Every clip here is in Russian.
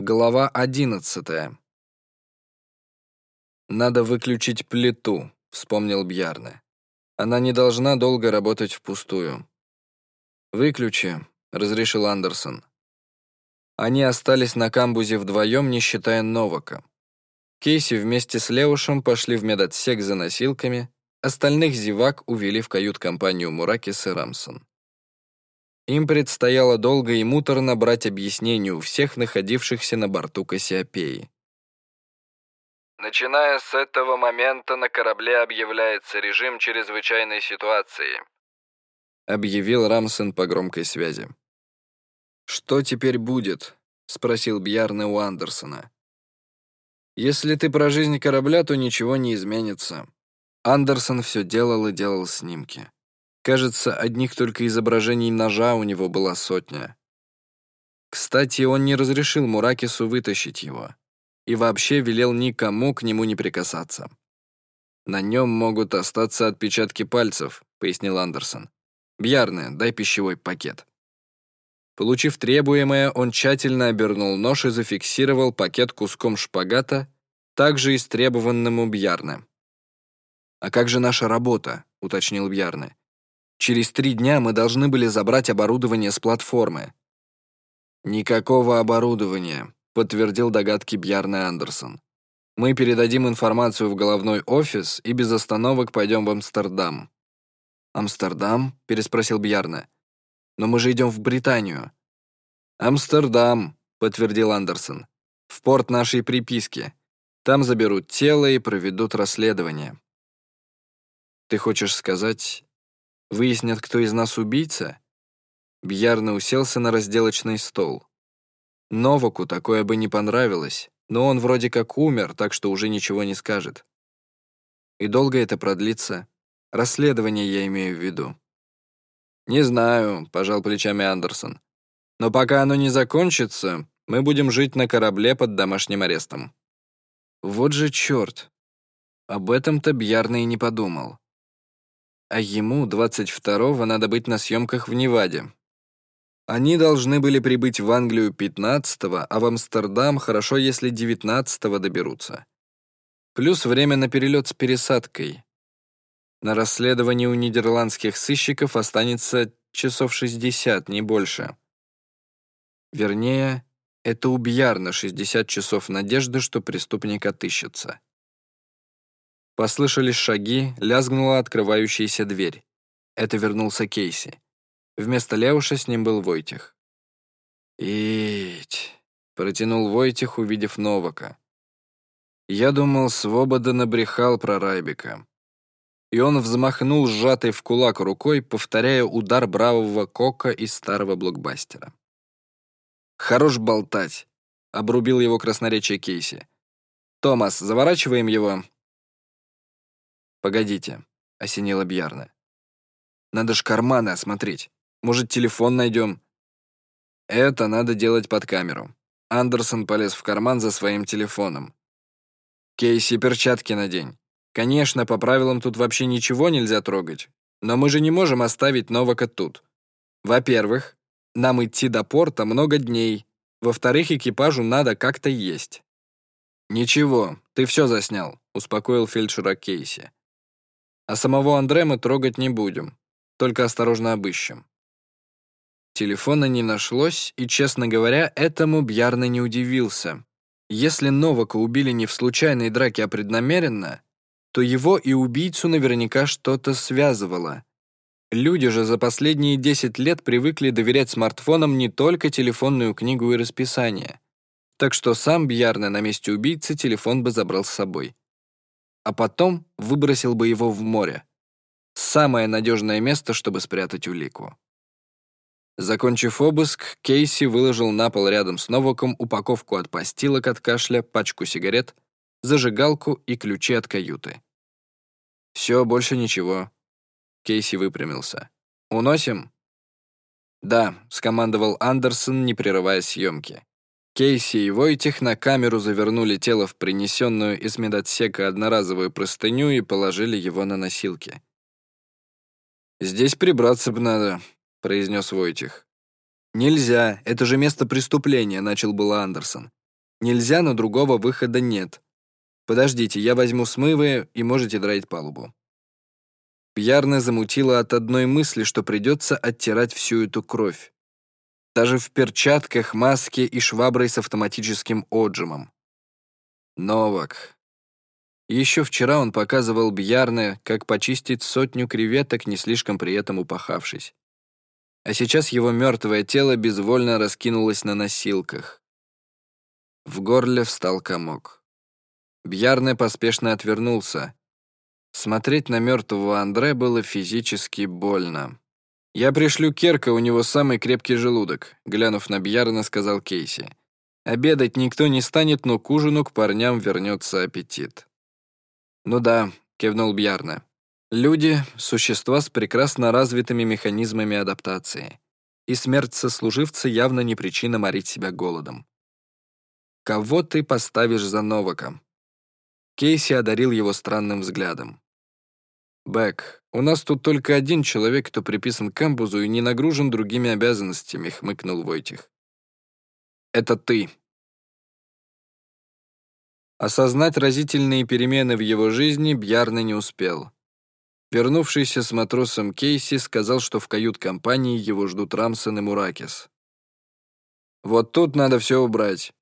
Глава одиннадцатая. «Надо выключить плиту», — вспомнил Бьярне. «Она не должна долго работать впустую». «Выключи», — разрешил Андерсон. Они остались на камбузе вдвоем, не считая Новака. Кейси вместе с Леушем пошли в медотсек за носилками, остальных зевак увели в кают-компанию Муракис и Рамсон. Им предстояло долго и муторно брать объяснение у всех находившихся на борту Кассиопеи. Начиная с этого момента на корабле объявляется режим чрезвычайной ситуации, объявил Рамсон по громкой связи. «Что теперь будет?» — спросил Бьярне у Андерсона. «Если ты про жизнь корабля, то ничего не изменится». Андерсон все делал и делал снимки. Кажется, одних только изображений ножа у него была сотня. Кстати, он не разрешил Муракису вытащить его и вообще велел никому к нему не прикасаться. «На нем могут остаться отпечатки пальцев», — пояснил Андерсон. «Бьярне, дай пищевой пакет». Получив требуемое, он тщательно обернул нож и зафиксировал пакет куском шпагата, также истребованному Бьярне. «А как же наша работа?» — уточнил Бьярне. Через три дня мы должны были забрать оборудование с платформы. «Никакого оборудования», — подтвердил догадки Бьярне Андерсон. «Мы передадим информацию в головной офис и без остановок пойдем в Амстердам». «Амстердам?» — переспросил Бьярне. «Но мы же идем в Британию». «Амстердам», — подтвердил Андерсон. «В порт нашей приписки. Там заберут тело и проведут расследование». «Ты хочешь сказать, Выяснят, кто из нас убийца? Бьярно уселся на разделочный стол. Новаку такое бы не понравилось, но он вроде как умер, так что уже ничего не скажет. И долго это продлится? Расследование я имею в виду. «Не знаю», — пожал плечами Андерсон. «Но пока оно не закончится, мы будем жить на корабле под домашним арестом». Вот же черт. Об этом-то Бьярный не подумал а ему 22-го надо быть на съемках в Неваде. Они должны были прибыть в Англию 15-го, а в Амстердам хорошо, если 19-го доберутся. Плюс время на перелет с пересадкой. На расследование у нидерландских сыщиков останется часов 60, не больше. Вернее, это у Бьярна 60 часов надежды, что преступник отыщется. Послышались шаги, лязгнула открывающаяся дверь. Это вернулся Кейси. Вместо Леуша с ним был Войтих. «Ить», — протянул Войтих, увидев Новака. «Я думал, Свобода набрехал про Райбека». И он взмахнул сжатой в кулак рукой, повторяя удар бравого Кока из старого блокбастера. «Хорош болтать», — обрубил его красноречие Кейси. «Томас, заворачиваем его, «Погодите», — осенила Бьярна. «Надо ж карманы осмотреть. Может, телефон найдем?» «Это надо делать под камеру». Андерсон полез в карман за своим телефоном. «Кейси, перчатки надень. Конечно, по правилам тут вообще ничего нельзя трогать, но мы же не можем оставить Новака тут. Во-первых, нам идти до порта много дней. Во-вторых, экипажу надо как-то есть». «Ничего, ты все заснял», — успокоил фельдшера Кейси. А самого Андре мы трогать не будем, только осторожно обыщем. Телефона не нашлось, и, честно говоря, этому Бьярна не удивился. Если Новака убили не в случайной драке, а преднамеренно, то его и убийцу наверняка что-то связывало. Люди же за последние 10 лет привыкли доверять смартфонам не только телефонную книгу и расписание. Так что сам Бьярна на месте убийцы телефон бы забрал с собой а потом выбросил бы его в море. Самое надежное место, чтобы спрятать улику. Закончив обыск, Кейси выложил на пол рядом с Новаком упаковку от постилок от кашля, пачку сигарет, зажигалку и ключи от каюты. «Все, больше ничего». Кейси выпрямился. «Уносим?» «Да», — скомандовал Андерсон, не прерывая съемки. Кейси и Войтих на камеру завернули тело в принесенную из медотсека одноразовую простыню и положили его на носилки. «Здесь прибраться бы надо», — произнес Войтих. «Нельзя, это же место преступления», — начал было Андерсон. Нельзя, но другого выхода нет. Подождите, я возьму смывы, и можете драить палубу. Пьярна замутила от одной мысли, что придется оттирать всю эту кровь. Даже в перчатках, маске и шваброй с автоматическим отжимом. Новак. Еще вчера он показывал Бьярне, как почистить сотню креветок, не слишком при этом упахавшись. А сейчас его мертвое тело безвольно раскинулось на носилках. В горле встал комок. Бьярне поспешно отвернулся. Смотреть на мертвого Андре было физически больно. «Я пришлю Керка, у него самый крепкий желудок», глянув на Бьярна, сказал Кейси. «Обедать никто не станет, но к ужину к парням вернется аппетит». «Ну да», — кивнул Бьярна. «Люди — существа с прекрасно развитыми механизмами адаптации, и смерть сослуживца явно не причина морить себя голодом. Кого ты поставишь за Новака?» Кейси одарил его странным взглядом. «Бэк, у нас тут только один человек, кто приписан к камбузу и не нагружен другими обязанностями», — хмыкнул Войтих. «Это ты». Осознать разительные перемены в его жизни Бьярны не успел. Вернувшийся с матросом Кейси сказал, что в кают-компании его ждут Рамсон и Муракис. «Вот тут надо все убрать».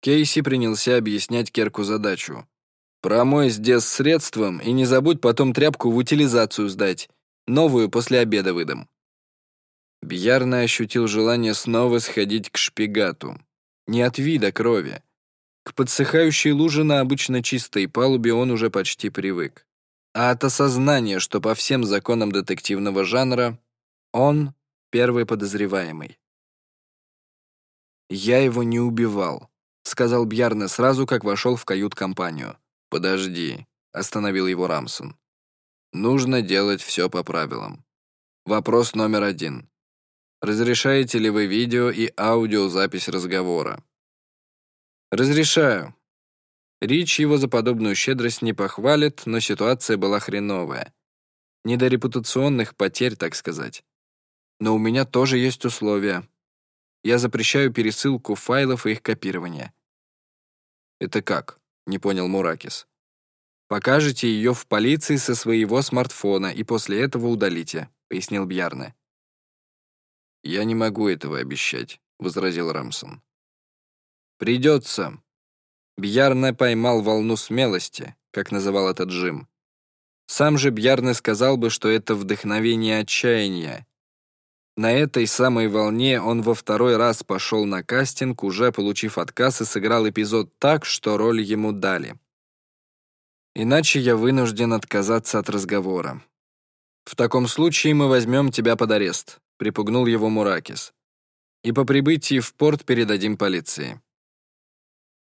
Кейси принялся объяснять Керку задачу. Промой здесь средством и не забудь потом тряпку в утилизацию сдать. Новую после обеда выдам». Бьярно ощутил желание снова сходить к шпигату. Не от вида крови. К подсыхающей луже на обычно чистой палубе он уже почти привык. А от осознания, что по всем законам детективного жанра он первый подозреваемый. «Я его не убивал», — сказал Бьярне сразу, как вошел в кают-компанию. «Подожди», — остановил его Рамсон. «Нужно делать все по правилам. Вопрос номер один. Разрешаете ли вы видео и аудиозапись разговора?» «Разрешаю». Рич его за подобную щедрость не похвалит, но ситуация была хреновая. Не до репутационных потерь, так сказать. Но у меня тоже есть условия. Я запрещаю пересылку файлов и их копирование. Это как? Не понял Муракис. «Покажете ее в полиции со своего смартфона и после этого удалите», — пояснил Бьярне. «Я не могу этого обещать», — возразил Рамсон. «Придется». Бьярне поймал волну смелости, как называл этот Джим. Сам же Бьярне сказал бы, что это вдохновение отчаяния. На этой самой волне он во второй раз пошел на кастинг, уже получив отказ и сыграл эпизод так, что роль ему дали. Иначе я вынужден отказаться от разговора. В таком случае мы возьмем тебя под арест, припугнул его Муракис. И по прибытии в порт передадим полиции.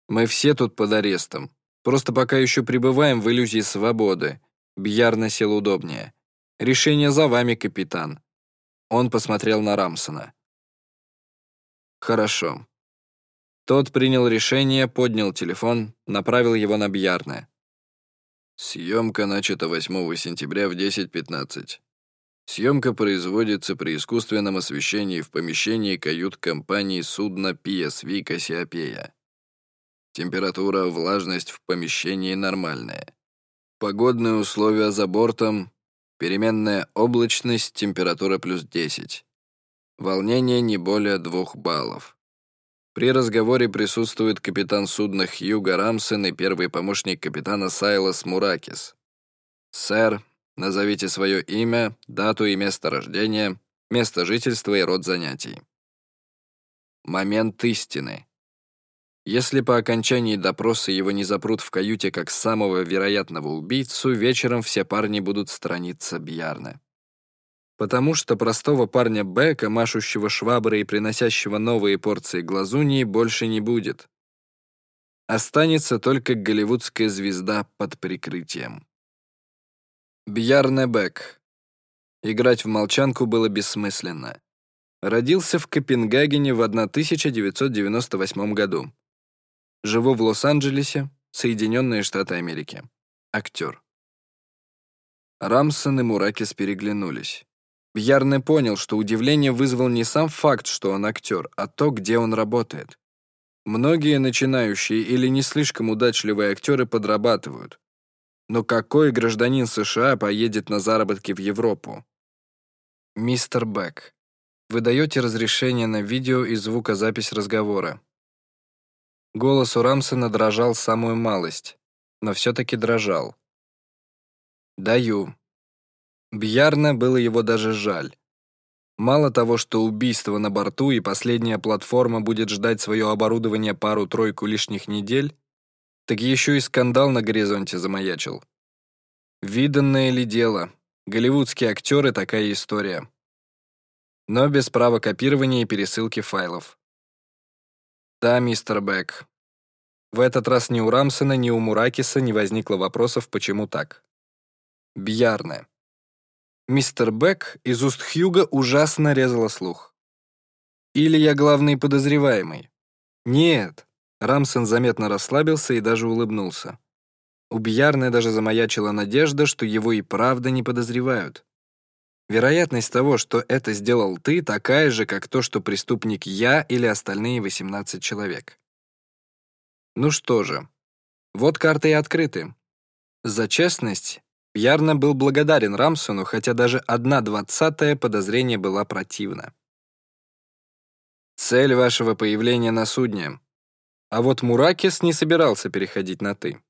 Мы все тут под арестом. Просто пока еще пребываем в иллюзии свободы. Бьяр носил удобнее. Решение за вами, капитан. Он посмотрел на Рамсона. «Хорошо». Тот принял решение, поднял телефон, направил его на Бьярне. Съемка начата 8 сентября в 10.15. Съемка производится при искусственном освещении в помещении кают-компании судна PSV «Кассиопея». Температура, влажность в помещении нормальная. Погодные условия за бортом Переменная облачность, температура плюс 10. Волнение не более двух баллов. При разговоре присутствует капитан судна Хьюго Рамсен и первый помощник капитана Сайлас Муракис. «Сэр, назовите свое имя, дату и место рождения, место жительства и род занятий». Момент истины. Если по окончании допроса его не запрут в каюте как самого вероятного убийцу, вечером все парни будут сторониться Бьярны. Потому что простого парня Бека, машущего шваброй и приносящего новые порции глазуньи, больше не будет. Останется только голливудская звезда под прикрытием. Бьярне Бек. Играть в молчанку было бессмысленно. Родился в Копенгагене в 1998 году. Живу в Лос-Анджелесе, Соединенные Штаты Америки. Актер. Рамсон и Муракис переглянулись. Бьярне понял, что удивление вызвал не сам факт, что он актер, а то, где он работает. Многие начинающие или не слишком удачливые актеры подрабатывают. Но какой гражданин США поедет на заработки в Европу? Мистер Бэк, вы даете разрешение на видео и звукозапись разговора. Голос у Рамсона дрожал самую малость, но все-таки дрожал. «Даю». Бьярна было его даже жаль. Мало того, что убийство на борту и последняя платформа будет ждать свое оборудование пару-тройку лишних недель, так еще и скандал на горизонте замаячил. Виданное ли дело? Голливудские актеры — такая история. Но без права копирования и пересылки файлов. Да, мистер Бэк. В этот раз ни у Рамсона, ни у Муракиса не возникло вопросов, почему так. Бьярне. Мистер Бэк из уст Хьюга ужасно резало слух. Или я главный подозреваемый? Нет. Рамсон заметно расслабился и даже улыбнулся. У Бьярны даже замаячила надежда, что его и правда не подозревают. Вероятность того, что это сделал ты, такая же, как то, что преступник я или остальные 18 человек. Ну что же, вот карты и открыты. За честность Бьярна был благодарен Рамсону, хотя даже одна двадцатая подозрение была противна. Цель вашего появления на судне. А вот Муракис не собирался переходить на «ты».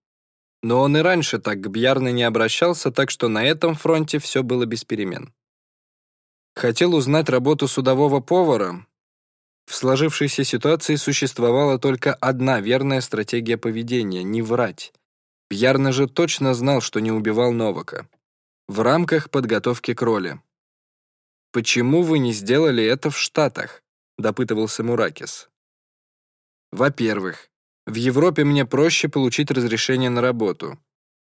Но он и раньше так к Бьярне не обращался, так что на этом фронте все было без перемен. Хотел узнать работу судового повара. В сложившейся ситуации существовала только одна верная стратегия поведения — не врать. Пьярно же точно знал, что не убивал Новака. В рамках подготовки к роли. «Почему вы не сделали это в Штатах?» — допытывался Муракис. «Во-первых, в Европе мне проще получить разрешение на работу».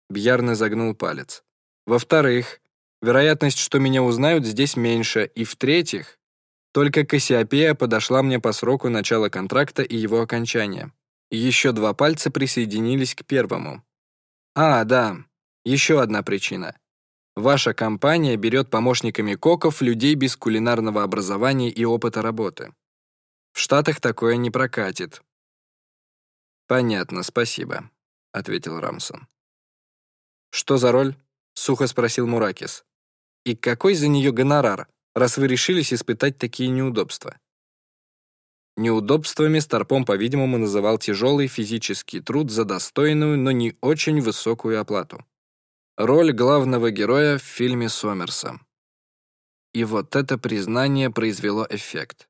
Бьярно загнул палец. «Во-вторых, вероятность, что меня узнают, здесь меньше. И в-третьих, только Кассиопея подошла мне по сроку начала контракта и его окончания. Еще два пальца присоединились к первому. А, да, еще одна причина. Ваша компания берет помощниками коков людей без кулинарного образования и опыта работы. В Штатах такое не прокатит. Понятно, спасибо, ответил Рамсон. Что за роль? сухо спросил Муракис. И какой за нее гонорар, раз вы решились испытать такие неудобства? Неудобствами Старпом, по-видимому, называл тяжелый физический труд за достойную, но не очень высокую оплату. Роль главного героя в фильме Сомерса. И вот это признание произвело эффект.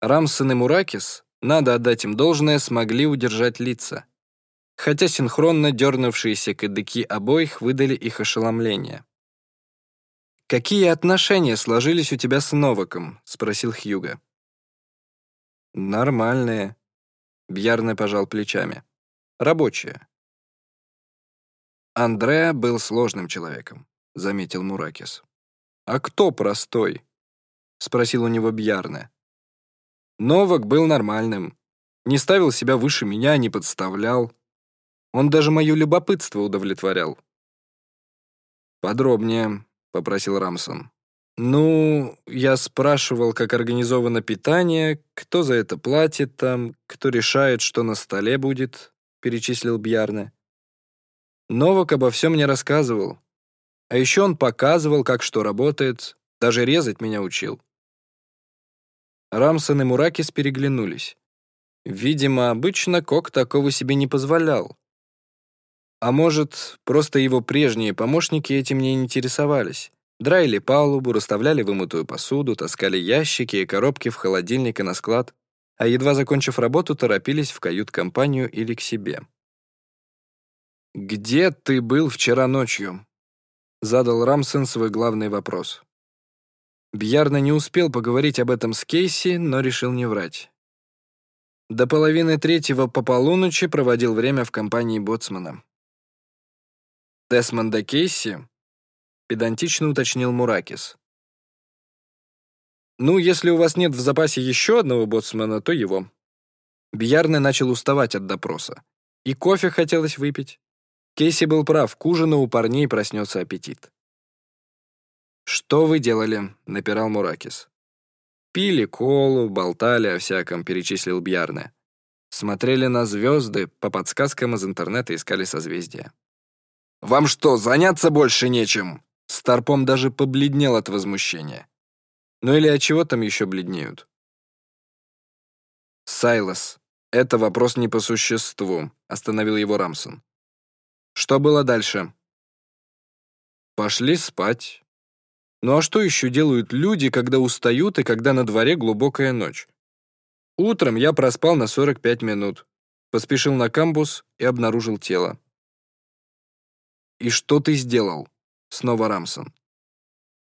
Рамсон и Муракис, надо отдать им должное, смогли удержать лица. Хотя синхронно дернувшиеся кадыки обоих выдали их ошеломление. «Какие отношения сложились у тебя с Новаком?» — спросил Хьюга. «Нормальные», — Бьярне пожал плечами. «Рабочие». Андреа был сложным человеком, заметил Муракис. «А кто простой?» — спросил у него Бьярне. Новак был нормальным. Не ставил себя выше меня, не подставлял. Он даже мое любопытство удовлетворял. «Подробнее», — попросил Рамсон. «Ну, я спрашивал, как организовано питание, кто за это платит там, кто решает, что на столе будет», — перечислил Бьярне. Новак обо всем мне рассказывал. А еще он показывал, как что работает, даже резать меня учил. Рамсон и Муракис переглянулись. Видимо, обычно Кок такого себе не позволял. А может, просто его прежние помощники этим не интересовались. Драили палубу, расставляли вымытую посуду, таскали ящики и коробки в холодильник и на склад, а едва закончив работу, торопились в кают-компанию или к себе. «Где ты был вчера ночью?» — задал Рамсен свой главный вопрос. Бьярна не успел поговорить об этом с Кейси, но решил не врать. До половины третьего по полуночи проводил время в компании Боцмана. Десмонда Кейси педантично уточнил Муракис. «Ну, если у вас нет в запасе еще одного боцмана, то его». Бьярне начал уставать от допроса. И кофе хотелось выпить. Кейси был прав, к ужину у парней проснется аппетит. «Что вы делали?» — напирал Муракис. «Пили колу, болтали о всяком», — перечислил Бьярне. смотрели на звезды, по подсказкам из интернета искали созвездия. «Вам что, заняться больше нечем?» Старпом даже побледнел от возмущения. Ну или от чего там еще бледнеют? «Сайлос, это вопрос не по существу», — остановил его Рамсон. «Что было дальше?» «Пошли спать. Ну а что еще делают люди, когда устают и когда на дворе глубокая ночь? Утром я проспал на 45 минут, поспешил на камбус и обнаружил тело. «И что ты сделал?» Снова Рамсон.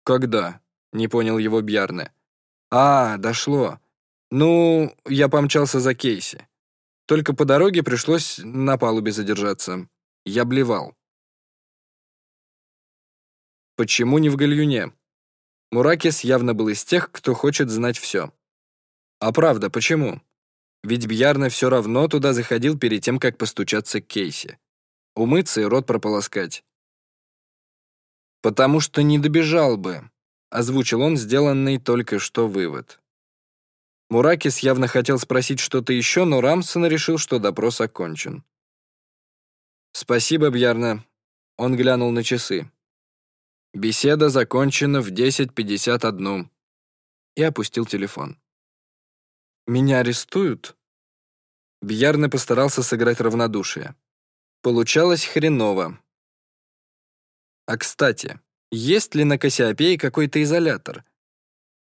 «Когда?» — не понял его Бьярне. «А, дошло. Ну, я помчался за Кейси. Только по дороге пришлось на палубе задержаться. Я блевал». Почему не в гальюне? Муракис явно был из тех, кто хочет знать все. А правда, почему? Ведь Бьярне все равно туда заходил перед тем, как постучаться к Кейси. Умыться и рот прополоскать. «Потому что не добежал бы», — озвучил он сделанный только что вывод. Муракис явно хотел спросить что-то еще, но Рамсон решил, что допрос окончен. «Спасибо, Бьярна». Он глянул на часы. «Беседа закончена в 10.51» и опустил телефон. «Меня арестуют?» Бьярна постарался сыграть равнодушие. Получалось хреново. А кстати, есть ли на Кассиопее какой-то изолятор?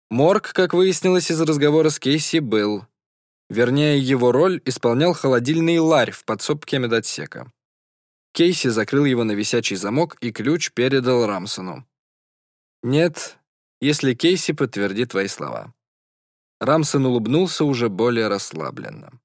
Морг, как выяснилось из разговора с Кейси, был. Вернее, его роль исполнял холодильный ларь в подсобке медотсека. Кейси закрыл его на висячий замок и ключ передал Рамсону. «Нет, если Кейси подтвердит твои слова». Рамсон улыбнулся уже более расслабленно.